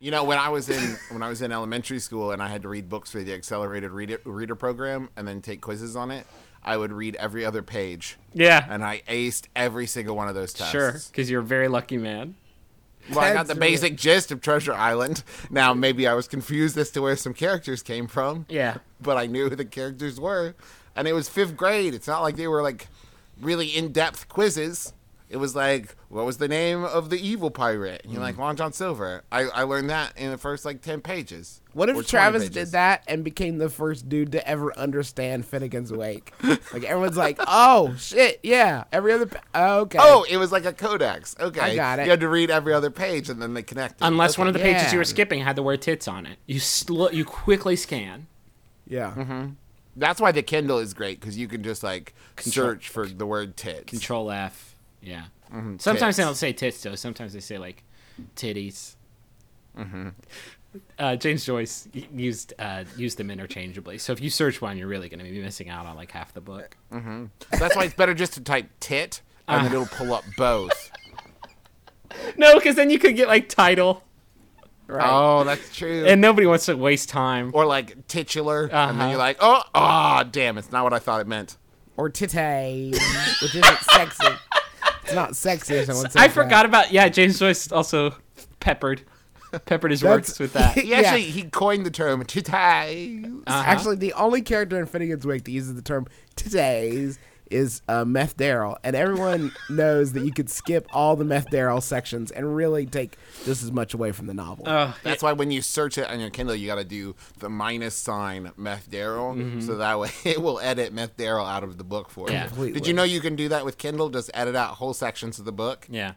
You know, when I was in when I was in elementary school and I had to read books for the accelerated reader, reader program and then take quizzes on it, I would read every other page, Yeah. and I aced every single one of those tests. Sure, because you're a very lucky man. Well, I got the basic gist of Treasure Island. Now, maybe I was confused as to where some characters came from, Yeah. but I knew who the characters were, and it was fifth grade. It's not like they were like really in depth quizzes. It was like, what was the name of the evil pirate? And you're like, Long John Silver. I, I learned that in the first like 10 pages. What if Travis pages. did that and became the first dude to ever understand Finnegan's Wake? like everyone's like, "Oh shit, yeah." Every other, pa- okay. Oh, it was like a codex. Okay. I got it. You had to read every other page and then they connected. Unless Okay. one of the pages Yeah. you were skipping had the word tits on it. You sl- you quickly scan. yeah. Mm-hmm. That's why the Kindle is great because you can just like Control- search for the word tits. Control F. Yeah. Mm-hmm. Sometimes they don't say tits though. Sometimes they say like titties. Mm-hmm. Uh, James Joyce used uh, used them interchangeably. So if you search one, you're really going to be missing out on like half the book. That's why it's better just to type tit and then it'll pull up both. No, because then you could get like title, Right. Oh, that's true. and nobody wants to waste time. or like titular, and Uh-huh. then you're like, oh, ah, damn, it's not what I thought it meant. Or titty, which isn't sexy. It's not sexy if someone says I that. forgot about yeah. James Joyce also peppered peppered his That's- works with that. He Yeah. actually he coined the term titties. Uh-huh. Actually, the only character in Finnegan's Wake that uses the term titties is uh, Meth Daryl, and everyone knows that you could skip all the Meth Daryl sections and really take just as much away from the novel. Ugh, That's why when you search it on your Kindle, you got to do the minus sign Meth Daryl, Mm-hmm. so that way it will edit Meth Daryl out of the book for Yeah. you. Completely. Did you know you can do that with Kindle? Just edit out whole sections of the book. yeah.